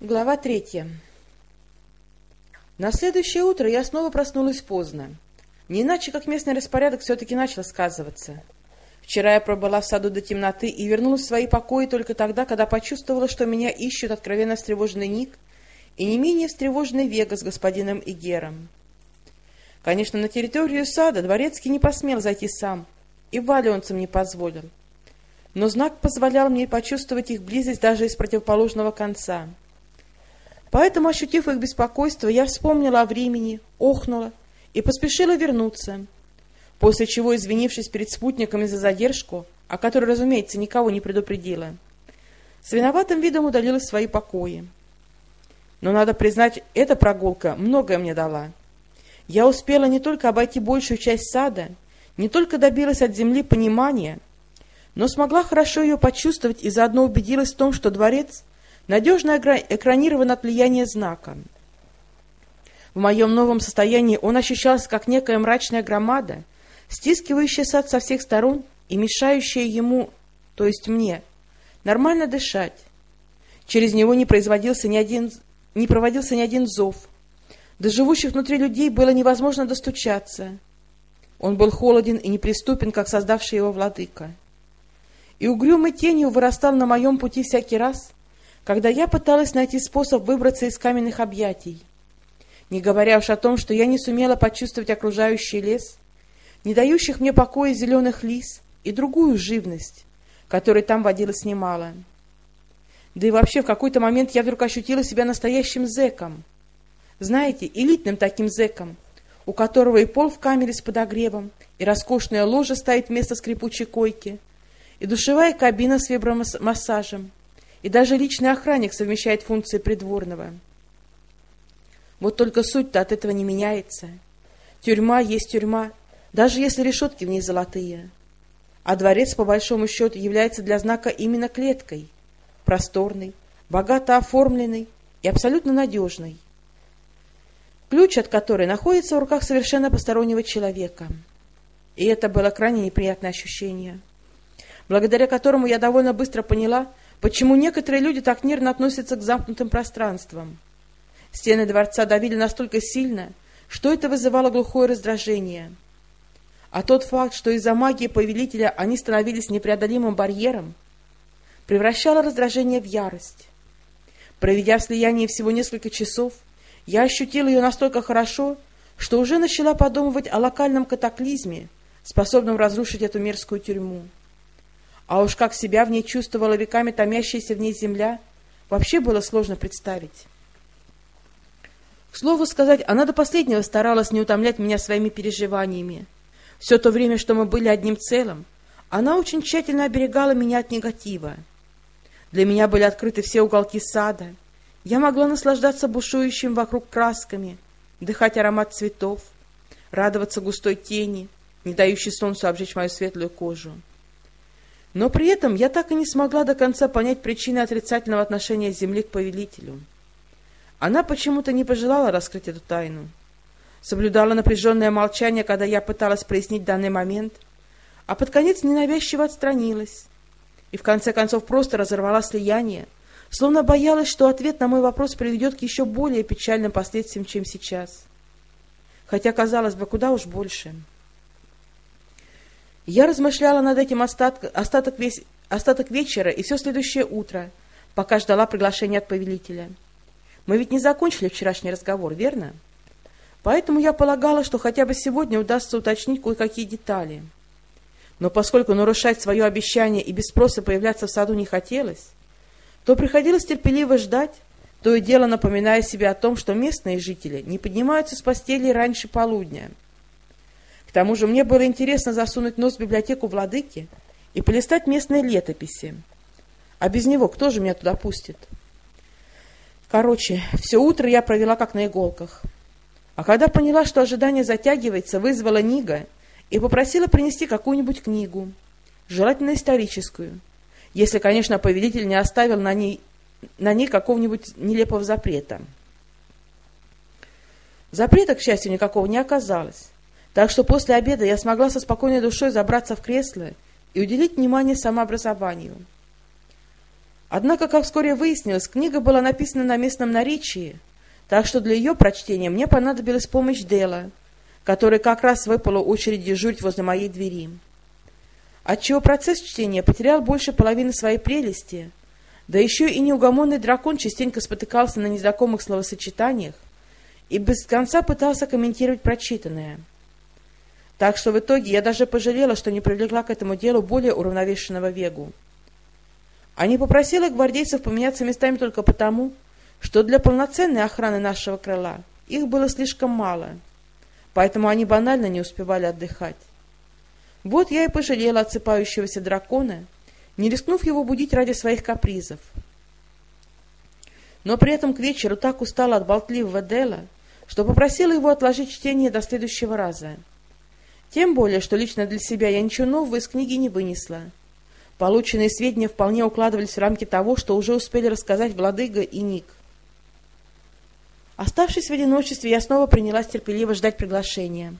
Глава третья. На следующее утро я снова проснулась поздно. Не иначе, как местный распорядок все-таки начал сказываться. Вчера я пробыла в саду до темноты и вернулась в свои покои только тогда, когда почувствовала, что меня ищут откровенно встревоженный Ник и не менее встревоженный Вега с господином Игером. Конечно, на территорию сада дворецкий не посмел зайти сам, и валионцам не позволил. Но знак позволял мне почувствовать их близость даже из противоположного конца — Поэтому, ощутив их беспокойство, я вспомнила о времени, охнула и поспешила вернуться, после чего, извинившись перед спутниками за задержку, о которой, разумеется, никого не предупредила, с виноватым видом удалилась в свои покои. Но, надо признать, эта прогулка многое мне дала. Я успела не только обойти большую часть сада, не только добилась от земли понимания, но смогла хорошо ее почувствовать и заодно убедилась в том, что дворец — надежно экранирован от влияния знака. В моем новом состоянии он ощущался как некая мрачная громада, стискивающая сад со всех сторон и мешающая ему, то есть мне, нормально дышать. Через него не, производился ни один, не проводился ни один зов. До живущих внутри людей было невозможно достучаться. Он был холоден и неприступен, как создавший его владыка. И угрюмой тенью вырастал на моем пути всякий раз, когда я пыталась найти способ выбраться из каменных объятий, не говоря уж о том, что я не сумела почувствовать окружающий лес, не дающих мне покоя зеленых лис и другую живность, которой там водилось немало. Да и вообще в какой-то момент я вдруг ощутила себя настоящим зэком. Знаете, элитным таким зэком, у которого и пол в камере с подогревом, и роскошная ложа стоит вместо скрипучей койки, и душевая кабина с вибромассажем, и даже личный охранник совмещает функции придворного. Вот только суть-то от этого не меняется. Тюрьма есть тюрьма, даже если решетки в ней золотые. А дворец, по большому счету, является для знака именно клеткой, просторной, богато оформленной и абсолютно надежной. Ключ от которой находится в руках совершенно постороннего человека. И это было крайне неприятное ощущение, благодаря которому я довольно быстро поняла, Почему некоторые люди так нервно относятся к замкнутым пространствам? Стены дворца давили настолько сильно, что это вызывало глухое раздражение. А тот факт, что из-за магии повелителя они становились непреодолимым барьером, превращало раздражение в ярость. Проведя в слиянии всего несколько часов, я ощутила ее настолько хорошо, что уже начала подумывать о локальном катаклизме, способном разрушить эту мерзкую тюрьму. А уж как себя в ней чувствовала веками томящаяся в ней земля, вообще было сложно представить. К слову сказать, она до последнего старалась не утомлять меня своими переживаниями. Все то время, что мы были одним целым, она очень тщательно оберегала меня от негатива. Для меня были открыты все уголки сада. Я могла наслаждаться бушующим вокруг красками, дыхать аромат цветов, радоваться густой тени, не дающей солнцу обжечь мою светлую кожу. Но при этом я так и не смогла до конца понять причины отрицательного отношения Земли к повелителю. Она почему-то не пожелала раскрыть эту тайну. Соблюдала напряженное молчание, когда я пыталась прояснить данный момент, а под конец ненавязчиво отстранилась и в конце концов просто разорвала слияние, словно боялась, что ответ на мой вопрос приведет к еще более печальным последствиям, чем сейчас. Хотя, казалось бы, куда уж больше. Я размышляла над этим остаток, остаток, весь, остаток вечера и все следующее утро, пока ждала приглашения от повелителя. Мы ведь не закончили вчерашний разговор, верно? Поэтому я полагала, что хотя бы сегодня удастся уточнить кое-какие детали. Но поскольку нарушать свое обещание и без спроса появляться в саду не хотелось, то приходилось терпеливо ждать, то и дело напоминая себе о том, что местные жители не поднимаются с постели раньше полудня — тому же мне было интересно засунуть нос в библиотеку владыки и полистать местные летописи. А без него кто же меня туда пустит? Короче, все утро я провела как на иголках. А когда поняла, что ожидание затягивается, вызвала Нига и попросила принести какую-нибудь книгу, желательно историческую, если, конечно, повелитель не оставил на ней, на ней какого-нибудь нелепого запрета. Запрета, к счастью, никакого не оказалось. Так что после обеда я смогла со спокойной душой забраться в кресло и уделить внимание самообразованию. Однако, как вскоре выяснилось, книга была написана на местном наречии, так что для ее прочтения мне понадобилась помощь Дела, который как раз выпала очередь дежурить возле моей двери. Отчего процесс чтения потерял больше половины своей прелести, да еще и неугомонный дракон частенько спотыкался на незнакомых словосочетаниях и без конца пытался комментировать прочитанное. Так что в итоге я даже пожалела, что не привлекла к этому делу более уравновешенного Вегу. А не попросила гвардейцев поменяться местами только потому, что для полноценной охраны нашего крыла их было слишком мало, поэтому они банально не успевали отдыхать. Вот я и пожалела отсыпающегося дракона, не рискнув его будить ради своих капризов. Но при этом к вечеру так устала от болтливого Дела, что попросила его отложить чтение до следующего раза. Тем более, что лично для себя я ничего нового из книги не вынесла. Полученные сведения вполне укладывались в рамки того, что уже успели рассказать Владыга и Ник. Оставшись в одиночестве, я снова принялась терпеливо ждать приглашения.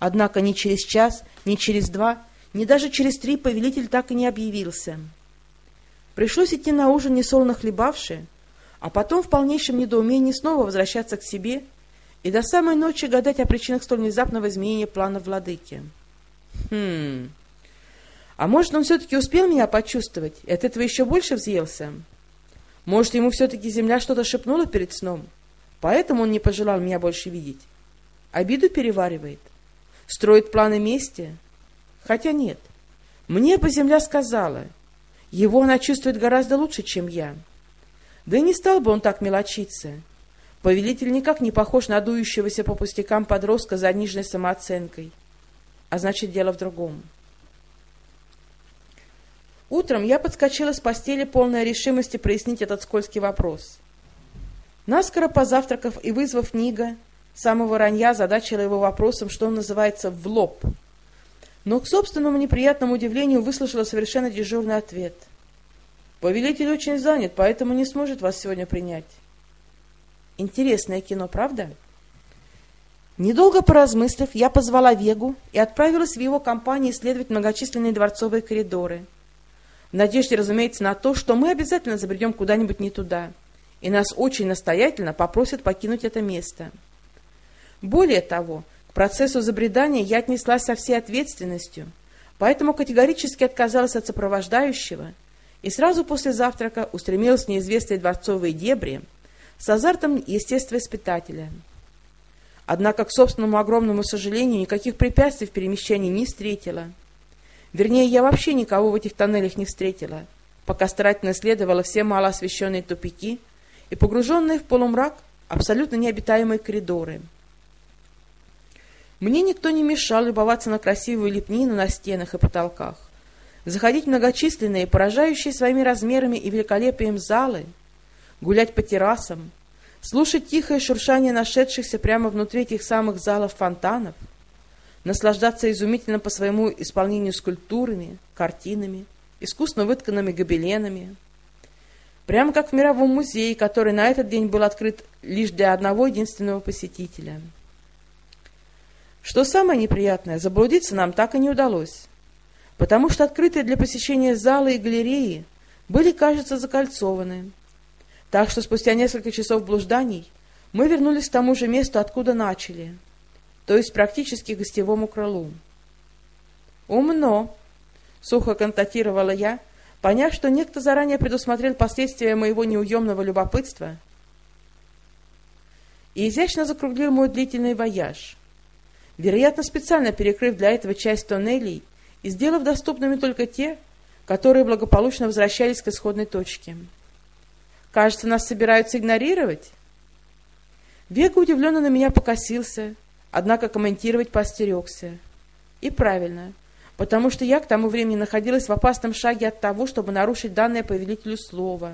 Однако ни через час, ни через два, ни даже через три повелитель так и не объявился. Пришлось идти на ужин несолоно хлебавши, а потом в полнейшем недоумении снова возвращаться к себе и до самой ночи гадать о причинах столь внезапного изменения плана владыки. Хм... А может, он все-таки успел меня почувствовать и от этого еще больше взъелся? Может, ему все-таки земля что-то шепнула перед сном, поэтому он не пожелал меня больше видеть? Обиду переваривает? Строит планы мести? Хотя нет. Мне бы земля сказала. Его она чувствует гораздо лучше, чем я. Да и не стал бы он так мелочиться. Повелитель никак не похож на дующегося по пустякам подростка за нижней самооценкой. А значит, дело в другом. Утром я подскочила с постели, полная решимости прояснить этот скользкий вопрос. Наскоро позавтракав и вызвав Нига, самого ранья задачила его вопросом, что он называется «в лоб». Но к собственному неприятному удивлению выслушала совершенно дежурный ответ. «Повелитель очень занят, поэтому не сможет вас сегодня принять». Интересное кино, правда? Недолго поразмыслив, я позвала Вегу и отправилась в его компанию исследовать многочисленные дворцовые коридоры – в надежде, разумеется, на то, что мы обязательно забредем куда-нибудь не туда, и нас очень настоятельно попросят покинуть это место. Более того, к процессу забредания я отнеслась со всей ответственностью, поэтому категорически отказалась от сопровождающего и сразу после завтрака устремилась в неизвестные дворцовые дебри с азартом естествоиспытателя. Однако, к собственному огромному сожалению, никаких препятствий в перемещении не встретила – Вернее, я вообще никого в этих тоннелях не встретила, пока старательно исследовала все малоосвещенные тупики и погруженные в полумрак абсолютно необитаемые коридоры. Мне никто не мешал любоваться на красивую лепнину на стенах и потолках, заходить в многочисленные, поражающие своими размерами и великолепием залы, гулять по террасам, слушать тихое шуршание нашедшихся прямо внутри этих самых залов фонтанов — наслаждаться изумительно по своему исполнению скульптурами, картинами, искусно вытканными гобеленами. Прямо как в мировом музее, который на этот день был открыт лишь для одного единственного посетителя. Что самое неприятное, заблудиться нам так и не удалось, потому что открытые для посещения залы и галереи были, кажется, закольцованы. Так что спустя несколько часов блужданий мы вернулись к тому же месту, откуда начали — то есть практически гостевому крылу. «Умно!» — сухо констатировала я, поняв, что некто заранее предусмотрел последствия моего неуемного любопытства и изящно закруглил мой длительный вояж, вероятно, специально перекрыв для этого часть тоннелей и сделав доступными только те, которые благополучно возвращались к исходной точке. «Кажется, нас собираются игнорировать?» Вега удивленно на меня покосился — Однако комментировать поостерегся. И правильно, потому что я к тому времени находилась в опасном шаге от того, чтобы нарушить данное повелителю слово.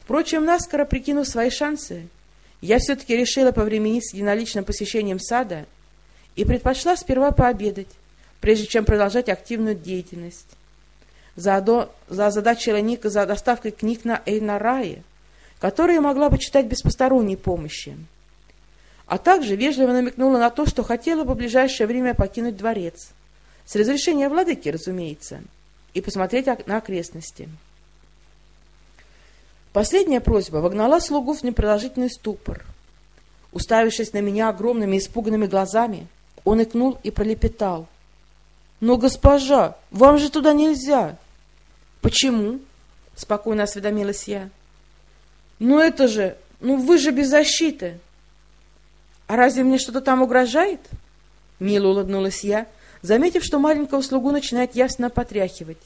Впрочем, наскоро прикинув свои шансы, я все-таки решила повременить с единоличным посещением сада и предпочла сперва пообедать, прежде чем продолжать активную деятельность. Заодно озадачила Ника за доставкой книг на Эйнарае, которые могла бы читать без посторонней помощи а также вежливо намекнула на то, что хотела бы в ближайшее время покинуть дворец. С разрешения владыки, разумеется, и посмотреть на окрестности. Последняя просьба вогнала слугу в непродолжительный ступор. Уставившись на меня огромными испуганными глазами, он икнул и пролепетал. — Но, госпожа, вам же туда нельзя! — Почему? — спокойно осведомилась я. — Ну это же... Ну вы же без защиты! — А разве мне что-то там угрожает? Мило улыбнулась я, заметив, что маленького слугу начинает ясно потряхивать.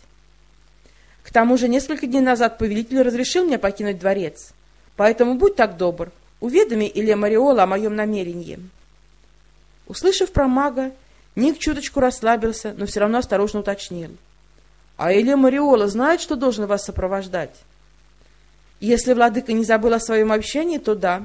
К тому же несколько дней назад повелитель разрешил мне покинуть дворец, поэтому будь так добр, уведоми Илья Мариола о моем намерении. Услышав про мага, Ник чуточку расслабился, но все равно осторожно уточнил. — А Илья Мариола знает, что должен вас сопровождать? — Если владыка не забыл о своем обещании, то да.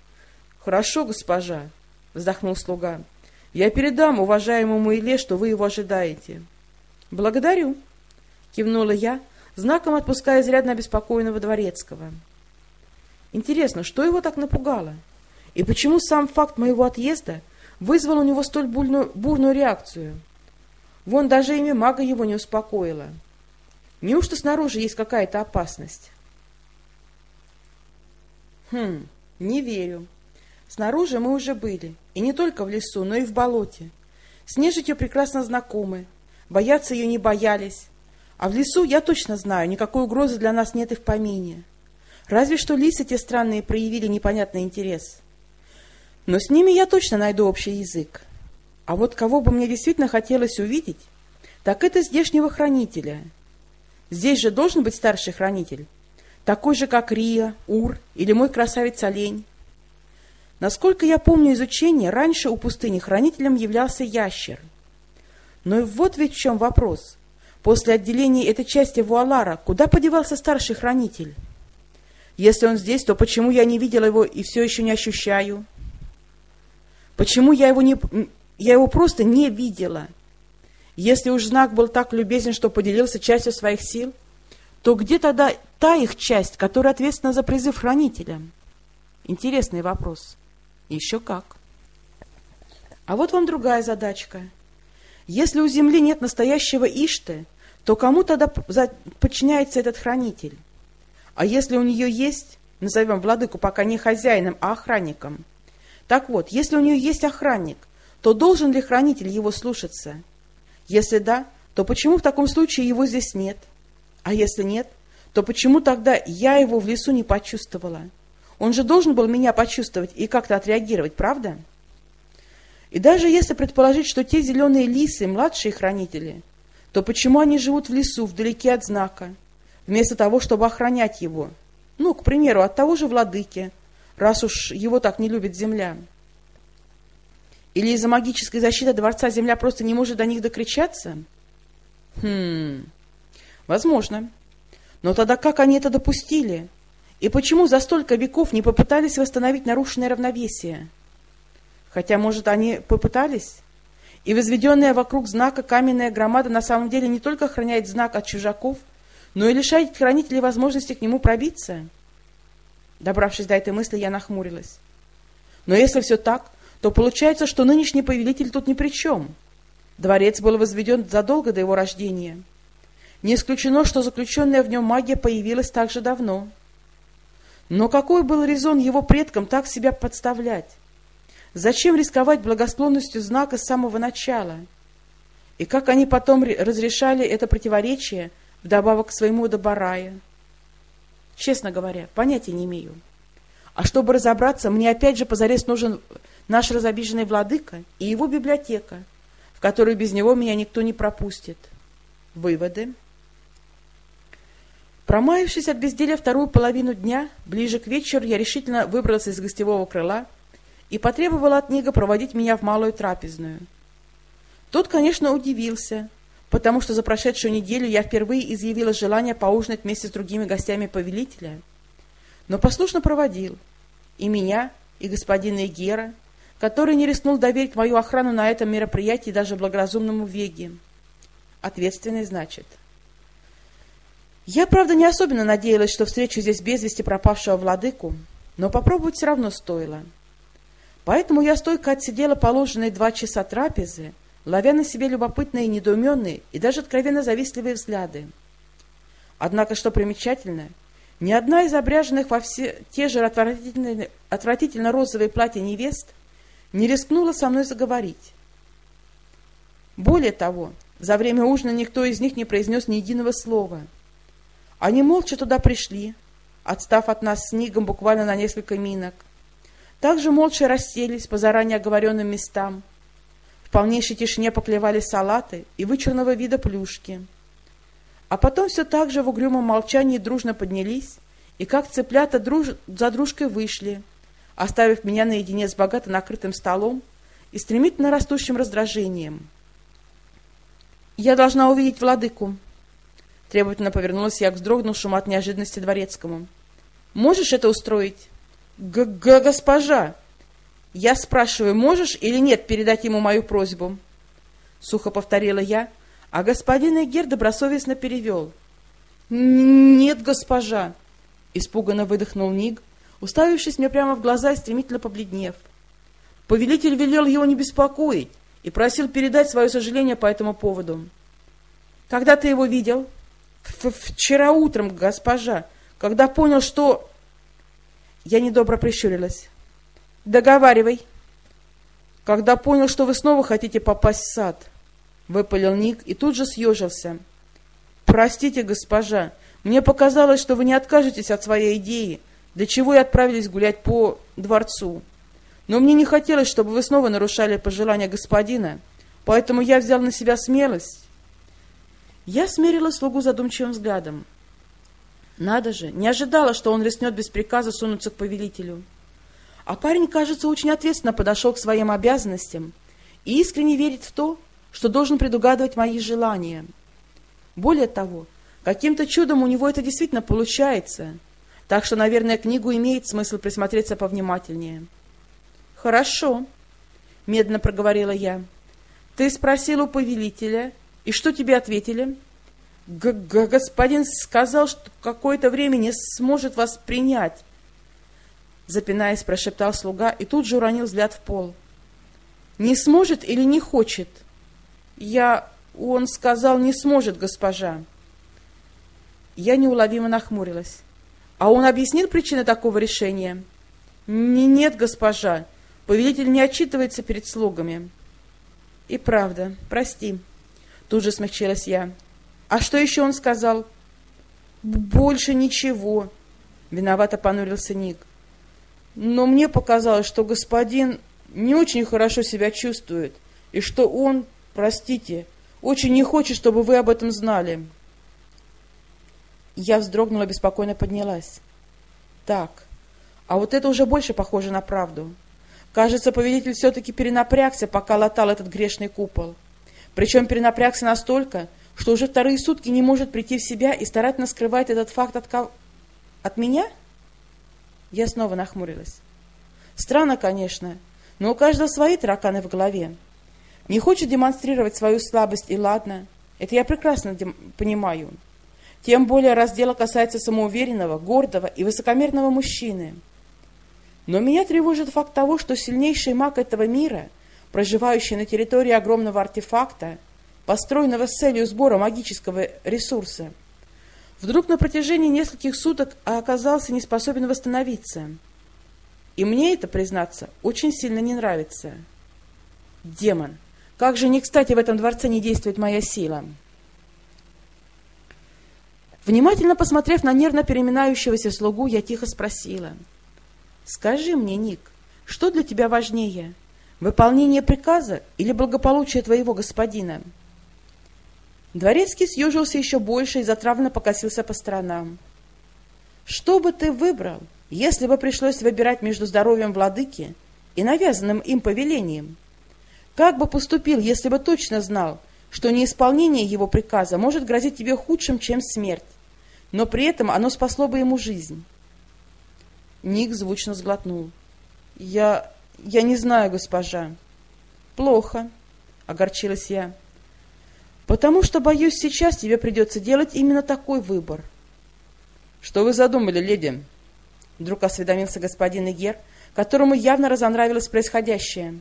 — Хорошо, госпожа, — вздохнул слуга. — Я передам уважаемому Илье, что вы его ожидаете. — Благодарю, — кивнула я, знаком отпуская изрядно обеспокоенного дворецкого. Интересно, что его так напугало? И почему сам факт моего отъезда вызвал у него столь бурную, бурную реакцию? Вон даже имя мага его не успокоило. Неужто снаружи есть какая-то опасность? Хм, не верю. Снаружи мы уже были, и не только в лесу, но и в болоте. С нежитью прекрасно знакомы, бояться ее не боялись, а в лесу, я точно знаю, никакой угрозы для нас нет и в помине. Разве что лисы те странные проявили непонятный интерес. Но с ними я точно найду общий язык. А вот кого бы мне действительно хотелось увидеть, так это здешнего хранителя. Здесь же должен быть старший хранитель, такой же, как Рия, Ур или мой красавец-олень. Насколько я помню изучение, раньше у пустыни хранителем являлся ящер. Но и вот ведь в чем вопрос. После отделения этой части Вуалара куда подевался старший хранитель? Если он здесь, то почему я не видела его и все еще не ощущаю? Почему я его, не, я его просто не видела? Если уж знак был так любезен, что поделился частью своих сил, то где тогда та их часть, которая ответственна за призыв хранителя? Интересный вопрос. Еще как. А вот вам другая задачка — если у Земли нет настоящего Ишты, то кому тогда подчиняется этот хранитель? А если у нее есть, назовем владыку пока не хозяином, а охранником? Так вот, если у нее есть охранник, то должен ли хранитель его слушаться? Если да, то почему в таком случае его здесь нет? А если нет, то почему тогда я его в лесу не почувствовала? Он же должен был меня почувствовать и как-то отреагировать, правда? И даже если предположить, что те зеленые лисы – младшие хранители, то почему они живут в лесу, вдалеке от знака, вместо того, чтобы охранять его? Ну, к примеру, от того же владыки, раз уж его так не любит земля. Или из-за магической защиты дворца земля просто не может до них докричаться? Хм, возможно. Но тогда как они это допустили? И почему за столько веков не попытались восстановить нарушенное равновесие? Хотя, может, они попытались? И возведенная вокруг знака каменная громада на самом деле не только охраняет знак от чужаков, но и лишает хранителей возможности к нему пробиться. Добравшись до этой мысли, я нахмурилась. Но если все так, то получается, что нынешний повелитель тут ни при чем. Дворец был возведен задолго до его рождения. Не исключено, что заключенная в нем магия появилась так же давно. Но какой был резон его предкам так себя подставлять? Зачем рисковать благосклонностью знака с самого начала? И как они потом разрешали это противоречие вдобавок к своему Добарая? Честно говоря, понятия не имею. А чтобы разобраться, мне опять же позарез нужен наш разобиженный владыка и его библиотека, в которую без него меня никто не пропустит. Выводы. Промаявшись от безделия вторую половину дня, ближе к вечеру я решительно выбрался из гостевого крыла — и потребовал от Нига проводить меня в малую трапезную. Тот, конечно, удивился, потому что за прошедшую неделю я впервые изъявила желание поужинать вместе с другими гостями повелителя, но послушно проводил и меня, и господина Игера, который не рискнул доверить мою охрану на этом мероприятии даже благоразумному Веге. Ответственный, значит. Я, правда, не особенно надеялась, что встречу здесь без вести пропавшего владыку, но попробовать все равно стоило. — Поэтому я стойко отсидела положенные два часа трапезы, ловя на себе любопытные, недоуменные и даже откровенно завистливые взгляды. Однако, что примечательно, Ни одна из обряженных во все те же отвратительно, отвратительно розовые платья невест не рискнула со мной заговорить. Более того, за время ужина никто из них не произнес ни единого слова. Они молча туда пришли, отстав от нас с Нигом буквально на несколько минок. Также молча расселись по заранее оговоренным местам. В полнейшей тишине поклевали салаты и вычурного вида плюшки. А потом все так же в угрюмом молчании дружно поднялись и как цыплята друж... за дружкой вышли, оставив меня наедине с богато накрытым столом и стремительно растущим раздражением. «Я должна увидеть владыку», — требовательно повернулась я к вздрогнувшему от неожиданности дворецкому. «Можешь это устроить?» Г -г «Госпожа!» «Я спрашиваю, можешь или нет передать ему мою просьбу?» Сухо повторила я, а господин Эгер добросовестно перевел. «Нет, госпожа!» Испуганно выдохнул Ник, уставившись мне прямо в глаза и стремительно побледнев. Повелитель велел его не беспокоить и просил передать свое сожаление по этому поводу. «Когда ты его видел?» Ф «Вчера утром, госпожа, когда понял, что...» Я недобро прищурилась. «Договаривай». «Когда понял, что вы снова хотите попасть в сад», — выпалил Ник и тут же съежился. «Простите, госпожа, мне показалось, что вы не откажетесь от своей идеи, для чего и отправились гулять по дворцу. Но мне не хотелось, чтобы вы снова нарушали пожелания господина, поэтому я взял на себя смелость». Я смерила слугу задумчивым взглядом. Надо же, не ожидала, что он рискнет без приказа сунуться к повелителю. А парень, кажется, очень ответственно подошел к своим обязанностям и искренне верит в то, что должен предугадывать мои желания. Более того, каким-то чудом у него это действительно получается, так что, наверное, книгу имеет смысл присмотреться повнимательнее. «Хорошо», — медленно проговорила я. «Ты спросил у повелителя, и что тебе ответили?» Г -г господин сказал, что какое-то время не сможет вас принять. Запинаясь, прошептал слуга и тут же уронил взгляд в пол. Не сможет или не хочет? Я... Он сказал, не сможет, госпожа. Я неуловимо нахмурилась. А он объяснил причины такого решения? Не, нет, госпожа. Повелитель не отчитывается перед слугами. И правда, прости. Тут же смягчилась я. А что еще он сказал? Больше ничего. Виновато понурился Ник. Но мне показалось, что господин не очень хорошо себя чувствует, и что он, простите, очень не хочет, чтобы вы об этом знали. Я вздрогнула, беспокойно поднялась. Так, а вот это уже больше похоже на правду. Кажется, повелитель все-таки перенапрягся, пока латал этот грешный купол. Причем перенапрягся настолько, что уже вторые сутки не может прийти в себя и старательно скрывает этот факт от, кого... от меня? Я снова нахмурилась. Странно, конечно, но у каждого свои тараканы в голове. Не хочет демонстрировать свою слабость, и ладно. Это я прекрасно понимаю. Тем более, раз дело касается самоуверенного, гордого и высокомерного мужчины. Но меня тревожит факт того, что сильнейший маг этого мира, проживающий на территории огромного артефакта, построенного с целью сбора магического ресурса, вдруг на протяжении нескольких суток оказался не способен восстановиться. И мне это, признаться, очень сильно не нравится. Демон, как же не кстати в этом дворце не действует моя сила. Внимательно посмотрев на нервно переминающегося слугу, я тихо спросила. «Скажи мне, Ник, что для тебя важнее, выполнение приказа или благополучие твоего господина?» Дворецкий съежился еще больше и затравленно покосился по сторонам. «Что бы ты выбрал, если бы пришлось выбирать между здоровьем владыки и навязанным им повелением? Как бы поступил, если бы точно знал, что неисполнение его приказа может грозить тебе худшим, чем смерть, но при этом оно спасло бы ему жизнь?» Ник звучно сглотнул. «Я... я не знаю, госпожа». «Плохо», — огорчилась я. Потому что, боюсь, сейчас тебе придется делать именно такой выбор. — Что вы задумали, леди? — вдруг осведомился господин Игер, которому явно разонравилось происходящее.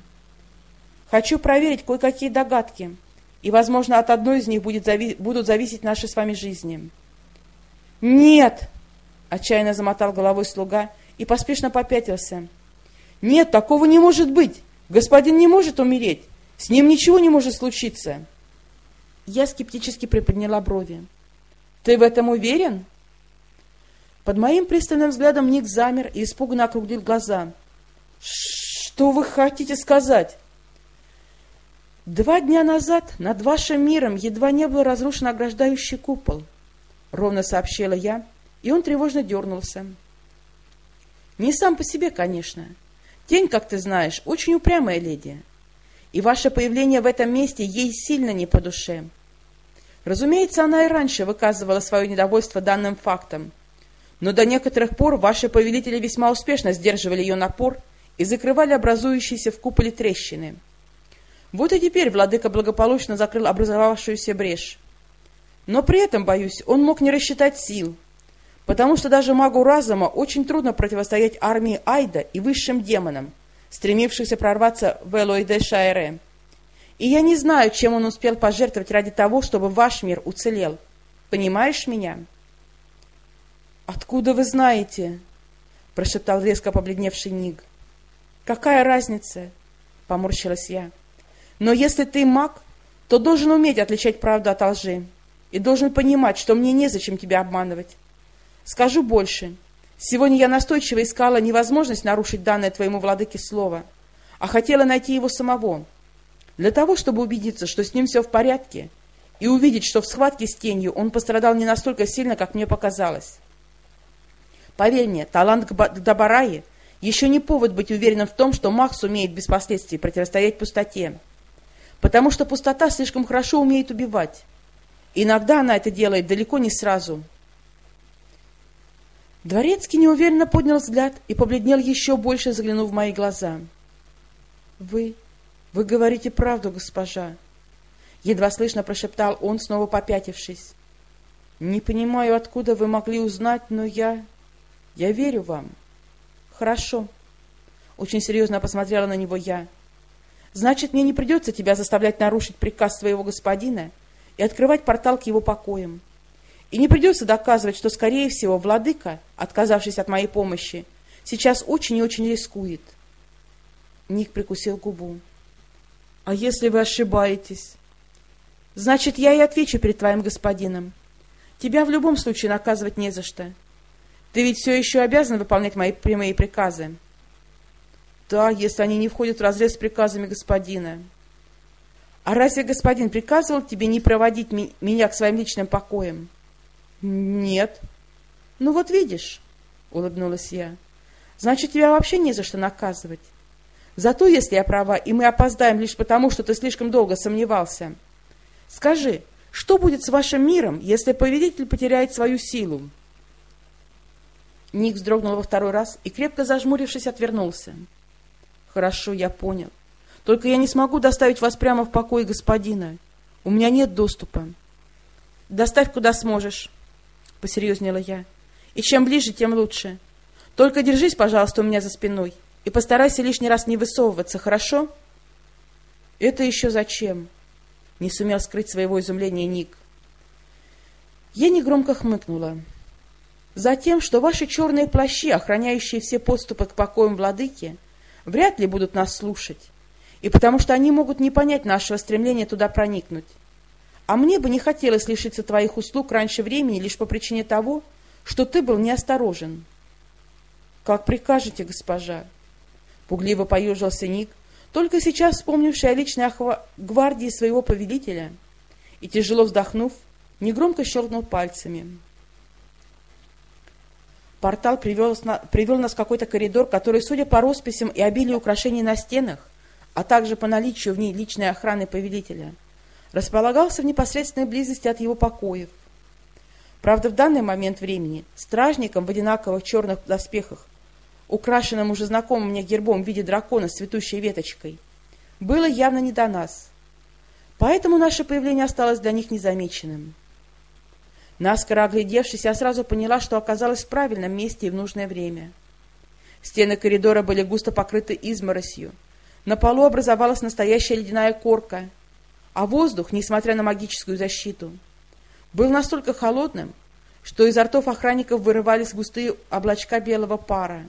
— Хочу проверить кое-какие догадки, и, возможно, от одной из них будет зави будут зависеть наши с вами жизни. — Нет! — отчаянно замотал головой слуга и поспешно попятился. «Нет, такого не может быть! Господин не может умереть! С ним ничего не может случиться!» Я скептически приподняла брови. «Ты в этом уверен?» Под моим пристальным взглядом Ник замер и испуганно округлил глаза. «Что вы хотите сказать?» «Два дня назад над вашим миром едва не был разрушен ограждающий купол», — ровно сообщила я, и он тревожно дернулся. «Не сам по себе, конечно. Тень, как ты знаешь, очень упрямая леди, и ваше появление в этом месте ей сильно не по душе. Разумеется, она и раньше выказывала свое недовольство данным фактом, но до некоторых пор ваши повелители весьма успешно сдерживали ее напор и закрывали образующиеся в куполе трещины. Вот и теперь владыка благополучно закрыл образовавшуюся брешь. Но при этом, боюсь, он мог не рассчитать сил, потому что даже магу разума очень трудно противостоять армии Айда и высшим демонам, стремившихся прорваться в Элоиде Шайре. И я не знаю, чем он успел пожертвовать ради того, чтобы ваш мир уцелел. Понимаешь меня?» «Откуда вы знаете?» — прошептал резко побледневший Ник. «Какая разница?» — поморщилась я. «Но если ты маг, то должен уметь отличать правду от лжи и должен понимать, что мне незачем тебя обманывать. Скажу больше. Сегодня я настойчиво искала невозможность нарушить данное твоему владыке слово, а хотела найти его самого, для того, чтобы убедиться, что с ним все в порядке, и увидеть, что в схватке с тенью он пострадал не настолько сильно, как мне показалось. Поверь мне, талант к Дабарае еще не повод быть уверенным в том, что маг сумеет без последствий противостоять пустоте. Потому что пустота слишком хорошо умеет убивать. Иногда она это делает далеко не сразу. Дворецкий неуверенно поднял взгляд и побледнел еще больше, заглянув в мои глаза. — Вы... вы говорите правду, госпожа. Едва слышно прошептал он, снова попятившись. — Не понимаю, откуда вы могли узнать, но я... Я верю вам. Хорошо. Очень серьезно посмотрела на него я. Значит, мне не придется тебя заставлять нарушить приказ твоего господина и открывать портал к его покоям. И не придется доказывать, что, скорее всего, владыка, отказавшись от моей помощи, сейчас очень и очень рискует. Ник прикусил губу. — А если вы ошибаетесь? — Значит, я и отвечу перед твоим господином. Тебя в любом случае наказывать не за что. — ты ведь все еще обязан выполнять мои прямые приказы? Да, если они не входят в разрез с приказами господина. А разве господин приказывал тебе не проводить ми меня к своим личным покоям? Нет. Ну вот видишь, улыбнулась я. Значит, тебя вообще не за что наказывать. Зато, если я права, и мы опоздаем лишь потому, что ты слишком долго сомневался. Скажи, что будет с вашим миром, если повелитель потеряет свою силу? Ник вздрогнул во второй раз и, крепко зажмурившись, отвернулся. «Хорошо, я понял. Только я не смогу доставить вас прямо в покой господина. У меня нет доступа». «Доставь, куда сможешь», — посерьезнела я. «И чем ближе, тем лучше. Только держись, пожалуйста, у меня за спиной и постарайся лишний раз не высовываться, хорошо?» «Это еще зачем?» — не сумел скрыть своего изумления Ник. Я негромко хмыкнула. Затем, что ваши черные плащи, охраняющие все подступы к покоям владыки, вряд ли будут нас слушать, и потому что они могут не понять нашего стремления туда проникнуть. А мне бы не хотелось лишиться твоих услуг раньше времени лишь по причине того, что ты был неосторожен. — Как прикажете, госпожа? Пугливо поежился Ник, только сейчас вспомнивший о личной гвардии своего повелителя, и, тяжело вздохнув, негромко щелкнул пальцами. Портал привел, привел нас в какой-то коридор, который, судя по росписям и обилию украшений на стенах, а также по наличию в ней личной охраны повелителя, располагался в непосредственной близости от его покоев. Правда, в данный момент времени стражникам в одинаковых черных доспехах, украшенным уже знакомым мне гербом в виде дракона с цветущей веточкой, было явно не до нас. Поэтому наше появление осталось для них незамеченным. Наскоро оглядевшись, я сразу поняла, что оказалась в правильном месте и в нужное время. Стены коридора были густо покрыты изморосью. На полу образовалась настоящая ледяная корка, а воздух, несмотря на магическую защиту, был настолько холодным, что изо ртов охранников вырывались густые облачка белого пара.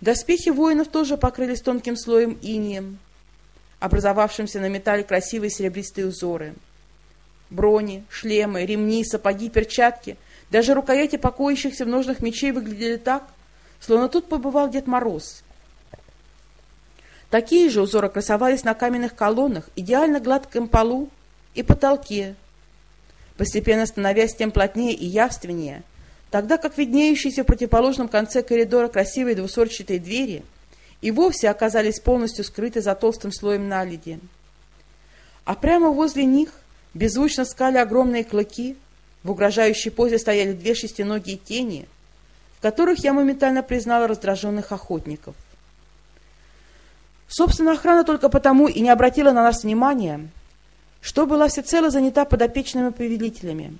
Доспехи воинов тоже покрылись тонким слоем инием, образовавшимся на металле красивые серебристые узоры. Брони, шлемы, ремни, сапоги, перчатки, даже рукояти покоящихся в ножных мечей выглядели так, словно тут побывал Дед Мороз. Такие же узоры красовались на каменных колоннах, идеально гладком полу и потолке, постепенно становясь тем плотнее и явственнее, тогда как виднеющиеся в противоположном конце коридора красивые двусорчатые двери и вовсе оказались полностью скрыты за толстым слоем наледи. А прямо возле них беззвучно скали огромные клыки, в угрожающей позе стояли две шестиногие тени, в которых я моментально признала раздраженных охотников. Собственно, охрана только потому и не обратила на нас внимания, что была всецело занята подопечными повелителями.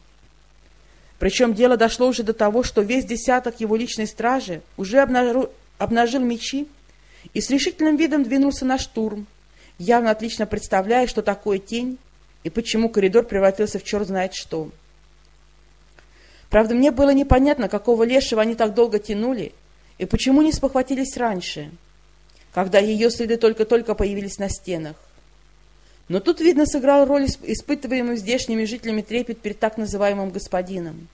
Причем дело дошло уже до того, что весь десяток его личной стражи уже обнажил, обнажил мечи и с решительным видом двинулся на штурм, явно отлично представляя, что такое тень и почему коридор превратился в черт знает что. Правда, мне было непонятно, какого лешего они так долго тянули и почему не спохватились раньше, когда ее следы только-только появились на стенах. Но тут, видно, сыграл роль испытываемый здешними жителями трепет перед так называемым господином.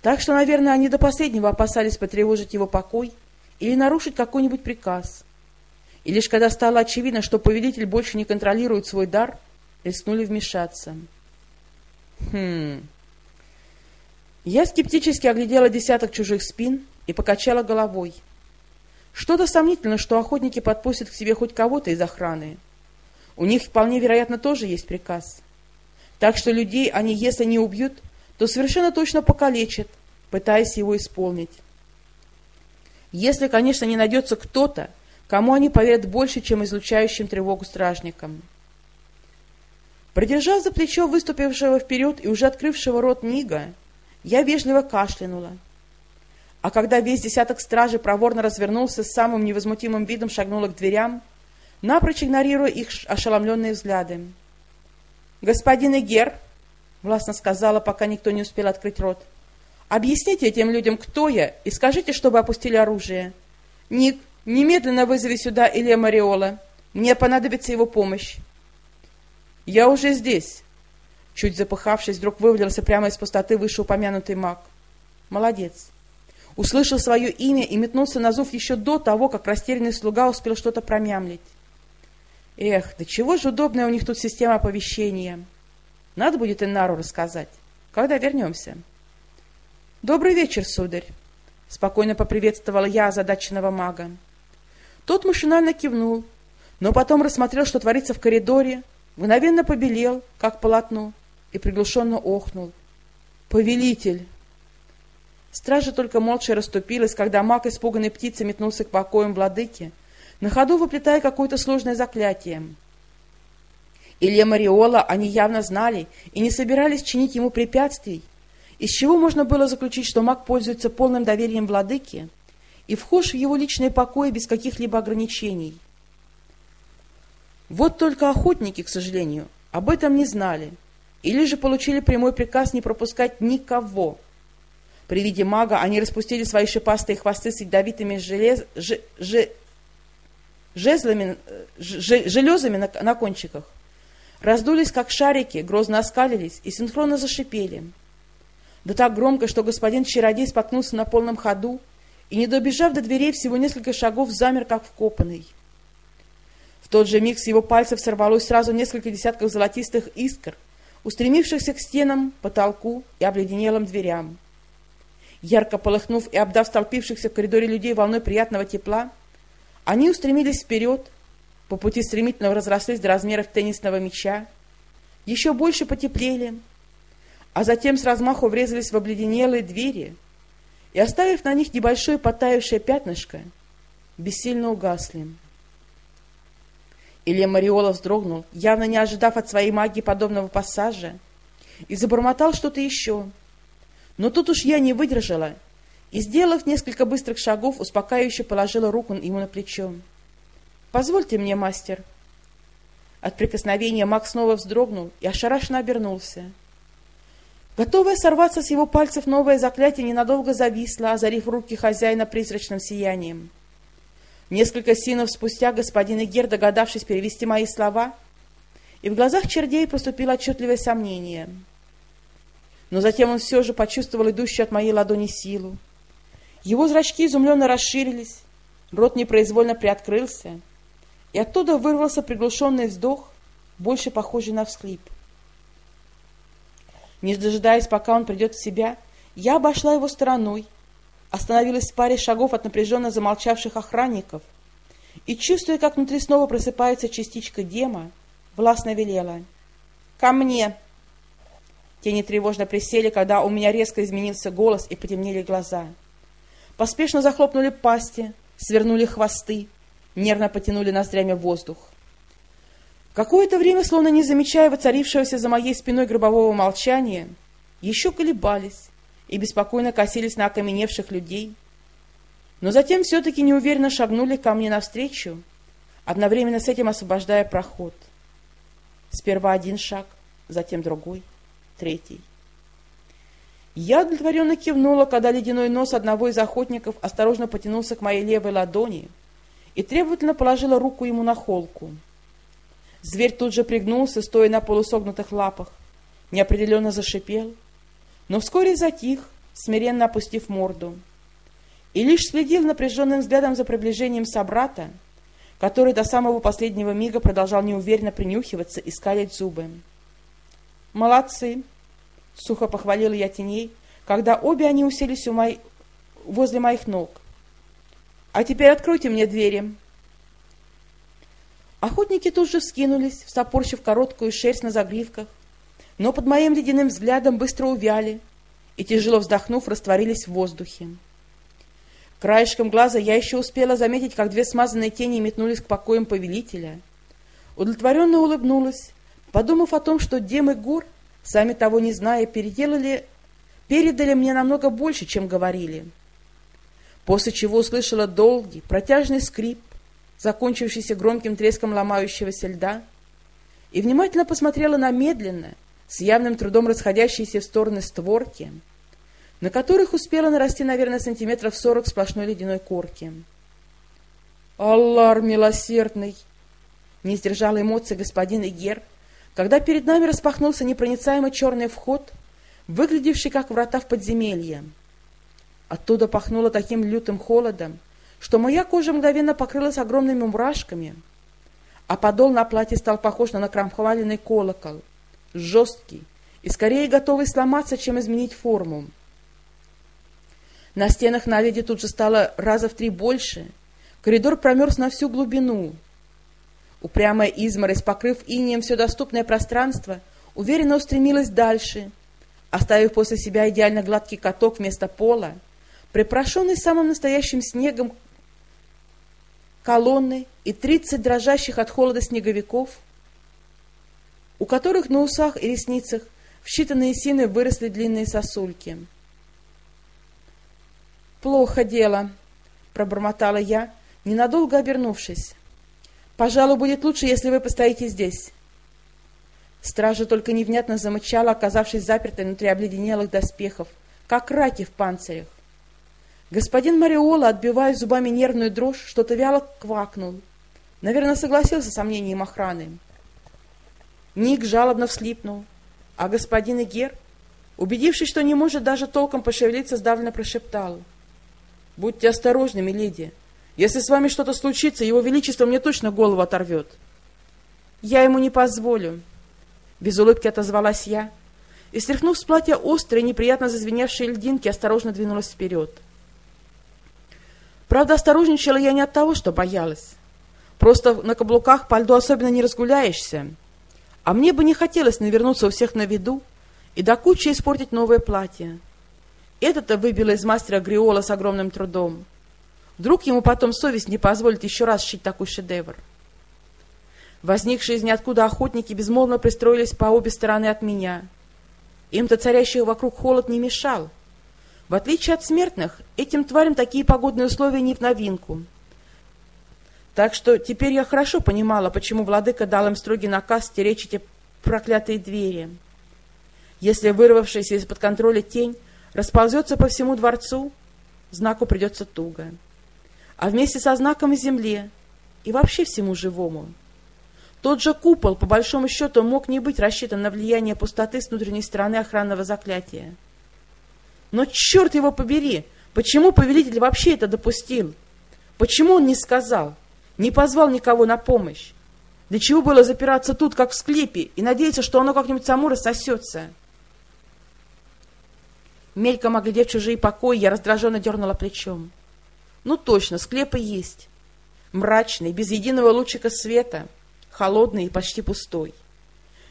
Так что, наверное, они до последнего опасались потревожить его покой или нарушить какой-нибудь приказ. И лишь когда стало очевидно, что повелитель больше не контролирует свой дар, рискнули вмешаться. Хм... Я скептически оглядела десяток чужих спин и покачала головой. Что-то сомнительно, что охотники подпустят к себе хоть кого-то из охраны. У них вполне вероятно тоже есть приказ. Так что людей они, если не убьют, то совершенно точно покалечат, пытаясь его исполнить. Если, конечно, не найдется кто-то, кому они поверят больше, чем излучающим тревогу стражникам. Продержав за плечо выступившего вперед и уже открывшего рот Нига, я вежливо кашлянула. А когда весь десяток стражи проворно развернулся, с самым невозмутимым видом шагнула к дверям, напрочь игнорируя их ошеломленные взгляды. «Господин Игер», — властно сказала, пока никто не успел открыть рот, — «объясните этим людям, кто я, и скажите, чтобы опустили оружие. Ник, немедленно вызови сюда Илья Мариола. Мне понадобится его помощь». «Я уже здесь», — чуть запыхавшись, вдруг вывалился прямо из пустоты вышеупомянутый маг. «Молодец» услышал свое имя и метнулся на зов еще до того, как растерянный слуга успел что-то промямлить. Эх, да чего же удобная у них тут система оповещения. Надо будет Иннару рассказать. Когда вернемся? Добрый вечер, сударь. Спокойно поприветствовала я озадаченного мага. Тот машинально кивнул, но потом рассмотрел, что творится в коридоре, мгновенно побелел, как полотно, и приглушенно охнул. «Повелитель!» Стража только молча расступилась, когда маг, испуганной птицей, метнулся к покоям владыки, на ходу выплетая какое-то сложное заклятие. Илья Мариола они явно знали и не собирались чинить ему препятствий, из чего можно было заключить, что маг пользуется полным доверием владыки и вхож в его личные покои без каких-либо ограничений. Вот только охотники, к сожалению, об этом не знали, или же получили прямой приказ не пропускать никого. При виде мага они распустили свои шипастые хвосты с ядовитыми желез... ж... Ж жезлами, ж, железами на, на кончиках, раздулись, как шарики, грозно оскалились и синхронно зашипели. Да так громко, что господин чародей споткнулся на полном ходу и, не добежав до дверей, всего несколько шагов замер, как вкопанный. В тот же миг с его пальцев сорвалось сразу несколько десятков золотистых искр, устремившихся к стенам, потолку и обледенелым дверям. Ярко полыхнув и обдав столпившихся в коридоре людей волной приятного тепла, они устремились вперед, по пути стремительно разрослись до размеров теннисного мяча, еще больше потеплели, а затем с размаху врезались в обледенелые двери и, оставив на них небольшое потаявшее пятнышко, бессильно угасли. Илья Мариола вздрогнул, явно не ожидав от своей магии подобного пассажа, и забормотал что-то еще. Но тут уж я не выдержала и, сделав несколько быстрых шагов, успокаивающе положила руку ему на плечо. «Позвольте мне, мастер». От прикосновения маг снова вздрогнул и ошарашенно обернулся. Готовая сорваться с его пальцев новое заклятие ненадолго зависло, озарив руки хозяина призрачным сиянием. Несколько синов спустя господин Игер, догадавшись перевести мои слова, и в глазах чердей проступило отчетливое сомнение. Но затем он все же почувствовал идущую от моей ладони силу. Его зрачки изумленно расширились, рот непроизвольно приоткрылся, и оттуда вырвался приглушенный вздох, больше похожий на всхлип. Не дожидаясь, пока он придет в себя, я обошла его стороной, остановилась в паре шагов от напряженно замолчавших охранников и, чувствуя, как внутри снова просыпается частичка дема, властно велела. «Ко мне!» Тени тревожно присели, когда у меня резко изменился голос и потемнели глаза. Поспешно захлопнули пасти, свернули хвосты, нервно потянули ноздрями воздух. Какое-то время, словно не замечая воцарившегося за моей спиной гробового молчания, еще колебались и беспокойно косились на окаменевших людей, но затем все-таки неуверенно шагнули ко мне навстречу, одновременно с этим освобождая проход. Сперва один шаг, затем другой, третий. Я удовлетворенно кивнула, когда ледяной нос одного из охотников осторожно потянулся к моей левой ладони и требовательно положила руку ему на холку. Зверь тут же пригнулся, стоя на полусогнутых лапах, неопределенно зашипел, но вскоре затих, смиренно опустив морду, и лишь следил напряженным взглядом за приближением собрата, который до самого последнего мига продолжал неуверенно принюхиваться и скалить зубы. «Молодцы!» — сухо похвалила я теней, когда обе они уселись у мои... возле моих ног. «А теперь откройте мне двери!» Охотники тут же вскинулись, встопорщив короткую шерсть на загривках, но под моим ледяным взглядом быстро увяли и, тяжело вздохнув, растворились в воздухе. Краешком глаза я еще успела заметить, как две смазанные тени метнулись к покоям повелителя. Удовлетворенно улыбнулась, подумав о том, что Дем и Гур, сами того не зная, переделали, передали мне намного больше, чем говорили. После чего услышала долгий, протяжный скрип, закончившийся громким треском ломающегося льда, и внимательно посмотрела на медленно, с явным трудом расходящиеся в стороны створки, на которых успела нарасти, наверное, сантиметров сорок сплошной ледяной корки. «Аллар милосердный!» Не сдержал эмоций господин Игер, когда перед нами распахнулся непроницаемый черный вход, выглядевший как врата в подземелье. Оттуда пахнуло таким лютым холодом, что моя кожа мгновенно покрылась огромными мурашками, а подол на платье стал похож на накромхваленный колокол, жесткий и скорее готовый сломаться, чем изменить форму. На стенах наледи тут же стало раза в три больше, коридор промерз на всю глубину. Упрямая изморозь, покрыв инеем все доступное пространство, уверенно устремилась дальше, оставив после себя идеально гладкий каток вместо пола, припрошенный самым настоящим снегом колонны и тридцать дрожащих от холода снеговиков, у которых на усах и ресницах в считанные сины выросли длинные сосульки. «Плохо дело», — пробормотала я, ненадолго обернувшись. «Пожалуй, будет лучше, если вы постоите здесь». Стража только невнятно замычала, оказавшись запертой внутри обледенелых доспехов, как раки в панцирях. Господин Мариола, отбивая зубами нервную дрожь, что-то вяло квакнул. Наверное, согласился со мнением охраны. Ник жалобно вслипнул, а господин Игер, убедившись, что не может даже толком пошевелиться, сдавленно прошептал. «Будьте осторожны, миледи. Если с вами что-то случится, его величество мне точно голову оторвет». «Я ему не позволю», — без улыбки отозвалась я, и, стряхнув с платья острые, неприятно зазвеневшие льдинки, осторожно двинулась вперед. Правда, осторожничала я не от того, что боялась. Просто на каблуках по льду особенно не разгуляешься. А мне бы не хотелось навернуться у всех на виду и до кучи испортить новое платье. Это-то выбило из мастера Гриола с огромным трудом. Вдруг ему потом совесть не позволит еще раз шить такой шедевр. Возникшие из ниоткуда охотники безмолвно пристроились по обе стороны от меня. Им-то царящий вокруг холод не мешал. В отличие от смертных, этим тварям такие погодные условия не в новинку. Так что теперь я хорошо понимала, почему владыка дал им строгий наказ стеречь эти проклятые двери. Если вырвавшаяся из-под контроля тень расползется по всему дворцу, знаку придется туго. А вместе со знаком земле, и вообще всему живому. Тот же купол, по большому счету, мог не быть рассчитан на влияние пустоты с внутренней стороны охранного заклятия. Но черт его побери! Почему повелитель вообще это допустил? Почему он не сказал, не позвал никого на помощь? Для чего было запираться тут, как в склепе, и надеяться, что оно как-нибудь само рассосется? Мельком оглядев чужие покои, я раздраженно дернула плечом. Ну точно, склепы есть. Мрачный, без единого лучика света, холодный и почти пустой.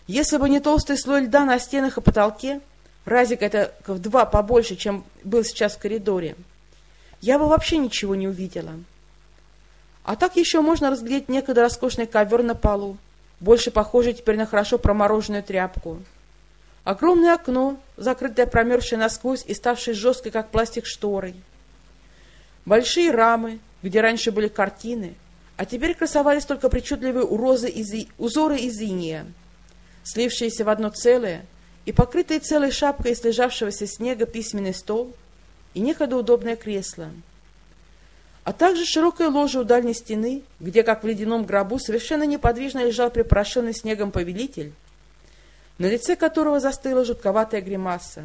Если бы не толстый слой льда на стенах и потолке, разик это в два побольше, чем был сейчас в коридоре, я бы вообще ничего не увидела. А так еще можно разглядеть некогда роскошный ковер на полу, больше похожий теперь на хорошо промороженную тряпку. Огромное окно, закрытое промерзшей насквозь и ставшее жесткой, как пластик, шторой. Большие рамы, где раньше были картины, а теперь красовались только причудливые урозы из, узоры из иния, слившиеся в одно целое и покрытые целой шапкой из лежавшегося снега письменный стол и некогда удобное кресло — а также широкая ложа у дальней стены, где, как в ледяном гробу, совершенно неподвижно лежал припорошенный снегом повелитель, на лице которого застыла жутковатая гримаса.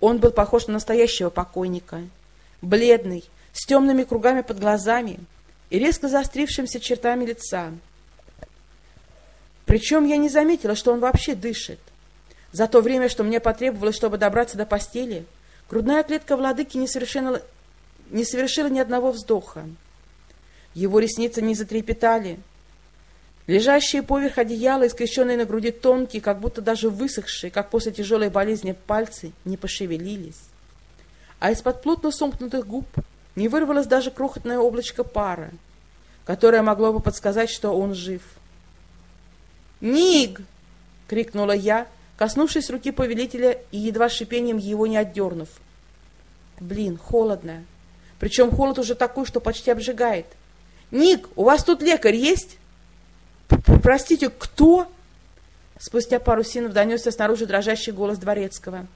Он был похож на настоящего покойника, бледный, с темными кругами под глазами и резко заострившимися чертами лица. Причем я не заметила, что он вообще дышит. За то время, что мне потребовалось, чтобы добраться до постели, грудная клетка владыки несовершенно не совершила ни одного вздоха. Его ресницы не затрепетали. Лежащие поверх одеяла и скрещенные на груди тонкие, как будто даже высохшие, как после тяжелой болезни, пальцы не пошевелились. А из-под плотно сомкнутых губ не вырвалось даже крохотное облачко пара, которое могло бы подсказать, что он жив. «Ник!» — крикнула я, коснувшись руки повелителя и едва шипением его не отдернув. «Блин, холодно!» Причем холод уже такой, что почти обжигает. «Ник, у вас тут лекарь есть?» «Простите, кто?» Спустя пару синов донесся снаружи дрожащий голос дворецкого.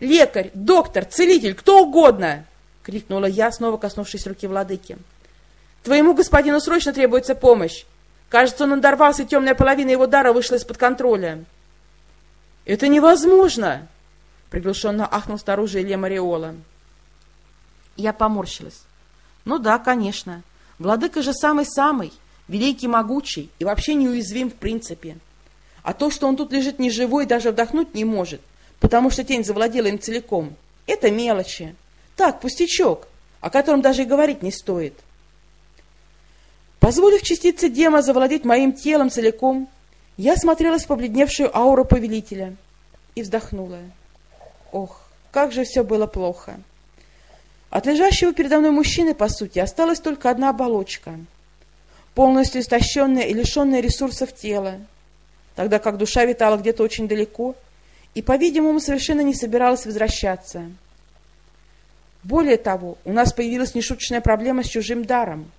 «Лекарь, доктор, целитель, кто угодно!» — крикнула я, снова коснувшись руки владыки. «Твоему господину срочно требуется помощь. Кажется, он надорвался, и темная половина его дара вышла из-под контроля». «Это невозможно!» — приглушенно ахнул снаружи Илья Мариола. Я поморщилась. Ну да, конечно. Владыка же самый-самый, великий, могучий и вообще неуязвим в принципе. А то, что он тут лежит неживой, даже вдохнуть не может, потому что тень завладела им целиком, это мелочи. Так, пустячок, о котором даже и говорить не стоит. Позволив частице Дема завладеть моим телом целиком, я смотрелась в побледневшую ауру повелителя и вздохнула. Ох, как же все было плохо! От лежащего передо мной мужчины, по сути, осталась только одна оболочка, полностью истощенная и лишенная ресурсов тела, тогда как душа витала где-то очень далеко и, по-видимому, совершенно не собиралась возвращаться. Более того, у нас появилась нешуточная проблема с чужим даром.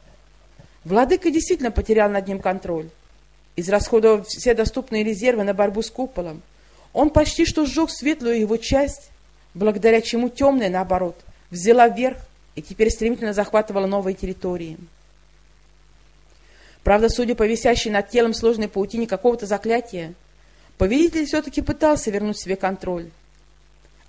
Владыка действительно потерял над ним контроль. Израсходовав все доступные резервы на борьбу с куполом, он почти что сжег светлую его часть, благодаря чему темная, наоборот, взяла верх и теперь стремительно захватывала новые территории. Правда, судя по висящей над телом сложной паутине какого-то заклятия, повелитель все-таки пытался вернуть себе контроль.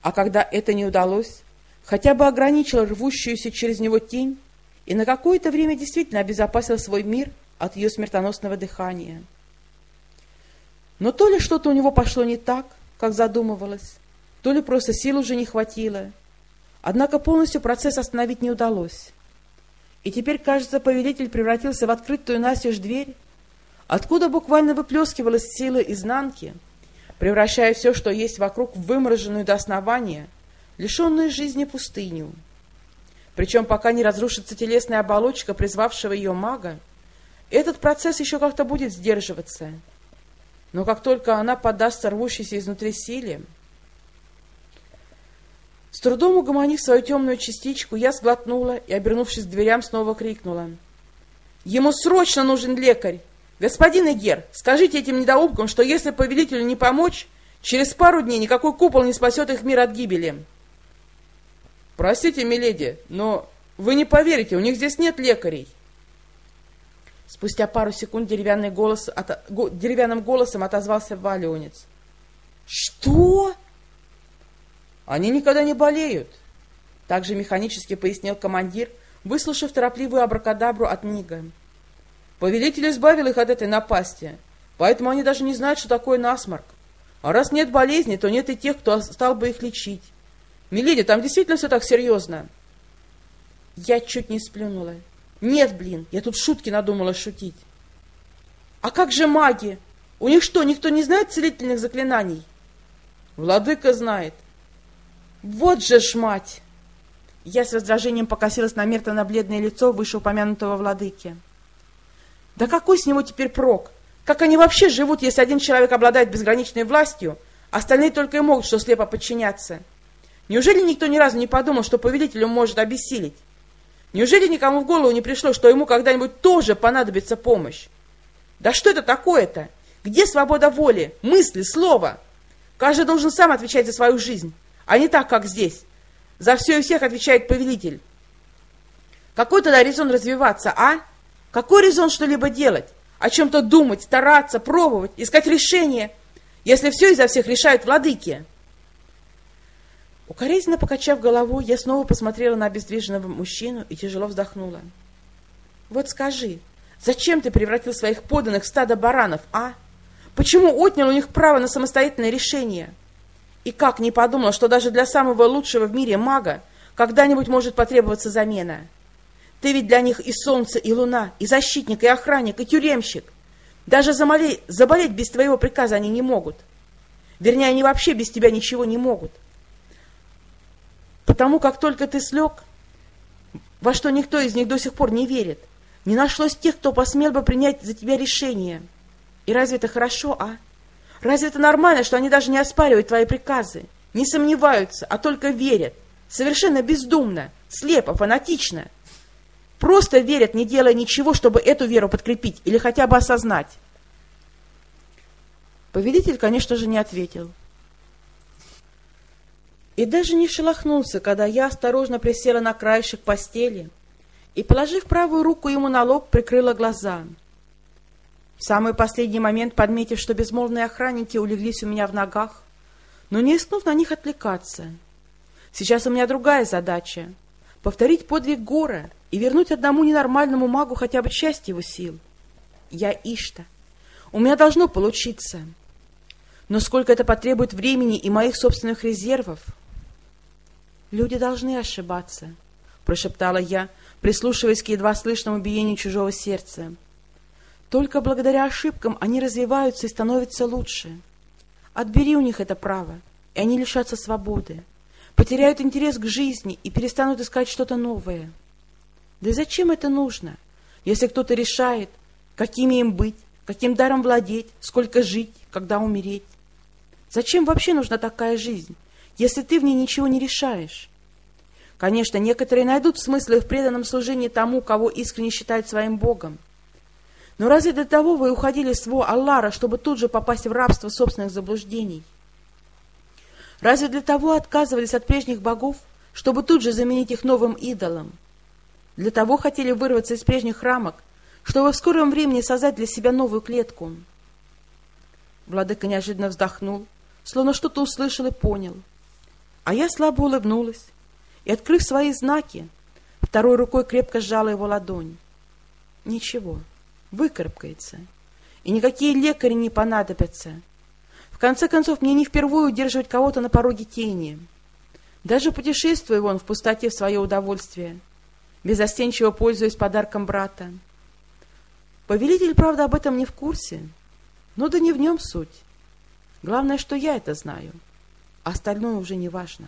А когда это не удалось, хотя бы ограничил рвущуюся через него тень и на какое-то время действительно обезопасил свой мир от ее смертоносного дыхания. Но то ли что-то у него пошло не так, как задумывалось, то ли просто сил уже не хватило, Однако полностью процесс остановить не удалось. И теперь, кажется, повелитель превратился в открытую настежь дверь, откуда буквально выплескивалась сила изнанки, превращая все, что есть вокруг, в вымороженную до основания, лишенную жизни пустыню. Причем пока не разрушится телесная оболочка призвавшего ее мага, этот процесс еще как-то будет сдерживаться. Но как только она подастся рвущейся изнутри силе, с трудом угомонив свою темную частичку, я сглотнула и, обернувшись к дверям, снова крикнула. «Ему срочно нужен лекарь! Господин Игер, скажите этим недоумкам, что если повелителю не помочь, Через пару дней никакой купол не спасет их мир от гибели. Простите, миледи, но вы не поверите, у них здесь нет лекарей. Спустя пару секунд деревянный голос, от, го, деревянным голосом отозвался Валионец. Что? Они никогда не болеют. Также механически пояснил командир, выслушав торопливую абракадабру от Нига. Повелитель избавил их от этой напасти, поэтому они даже не знают, что такое насморк. А раз нет болезни, то нет и тех, кто стал бы их лечить. Миледи, там действительно все так серьезно. Я чуть не сплюнула. Нет, блин, я тут шутки надумала шутить. А как же маги? У них что, никто не знает целительных заклинаний? Владыка знает. Вот же ж мать! Я с раздражением покосилась на мертвенно-бледное лицо вышеупомянутого владыки. Да какой с него теперь прок? Как они вообще живут, если один человек обладает безграничной властью, а остальные только и могут что слепо подчиняться? Неужели никто ни разу не подумал, что повелителю может обессилить? Неужели никому в голову не пришло, что ему когда-нибудь тоже понадобится помощь? Да что это такое-то? Где свобода воли, мысли, слова? Каждый должен сам отвечать за свою жизнь, а не так, как здесь. За все и всех отвечает повелитель. Какой тогда резон развиваться, а? Какой резон что-либо делать? О чем-то думать, стараться, пробовать, искать решение, если все изо всех решают владыки? Укоризненно покачав головой, я снова посмотрела на обездвиженного мужчину и тяжело вздохнула. «Вот скажи, зачем ты превратил своих подданных в стадо баранов, а? Почему отнял у них право на самостоятельное решение?» И как не подумал, что даже для самого лучшего в мире мага когда-нибудь может потребоваться замена? Ты ведь для них и солнце, и луна, и защитник, и охранник, и тюремщик. Даже замолей, заболеть без твоего приказа они не могут. Вернее, они вообще без тебя ничего не могут. Потому как только ты слег, во что никто из них до сих пор не верит, не нашлось тех, кто посмел бы принять за тебя решение. И разве это хорошо, а? Разве это нормально, что они даже не оспаривают твои приказы, не сомневаются, а только верят, совершенно бездумно, слепо, фанатично? Просто верят, не делая ничего, чтобы эту веру подкрепить или хотя бы осознать. Повелитель, конечно же, не ответил. И даже не шелохнулся, когда я осторожно присела на краешек постели и, положив правую руку ему на лоб, прикрыла глаза — в самый последний момент, подметив, что безмолвные охранники улеглись у меня в ногах, но не искнув на них отвлекаться. Сейчас у меня другая задача — повторить подвиг Гора и вернуть одному ненормальному магу хотя бы часть его сил. Я Ишта. У меня должно получиться. Но сколько это потребует времени и моих собственных резервов? Люди должны ошибаться, — прошептала я, прислушиваясь к едва слышному биению чужого сердца. Только благодаря ошибкам они развиваются и становятся лучше. Отбери у них это право, и они лишатся свободы, потеряют интерес к жизни и перестанут искать что-то новое. Да и зачем это нужно, если кто-то решает, какими им быть, каким даром владеть, сколько жить, когда умереть? Зачем вообще нужна такая жизнь, если ты в ней ничего не решаешь? Конечно, некоторые найдут смысл в преданном служении тому, кого искренне считают своим Богом, но разве для того вы уходили с во Аллара, чтобы тут же попасть в рабство собственных заблуждений? Разве для того отказывались от прежних богов, чтобы тут же заменить их новым идолом? Для того хотели вырваться из прежних рамок, чтобы в скором времени создать для себя новую клетку. Владыка неожиданно вздохнул, словно что-то услышал и понял. А я слабо улыбнулась и, открыв свои знаки, второй рукой крепко сжала его ладонь. Ничего выкарабкается. И никакие лекари не понадобятся. Конце концов, мне не впервые удерживать кого-то на пороге тени. Даже путешествуя вон в пустоте в свое удовольствие, безостенчиво пользуясь подарком брата. Повелитель, правда, об этом не в курсе, но да не в нем суть. Главное, что я это знаю, остальное уже не важно.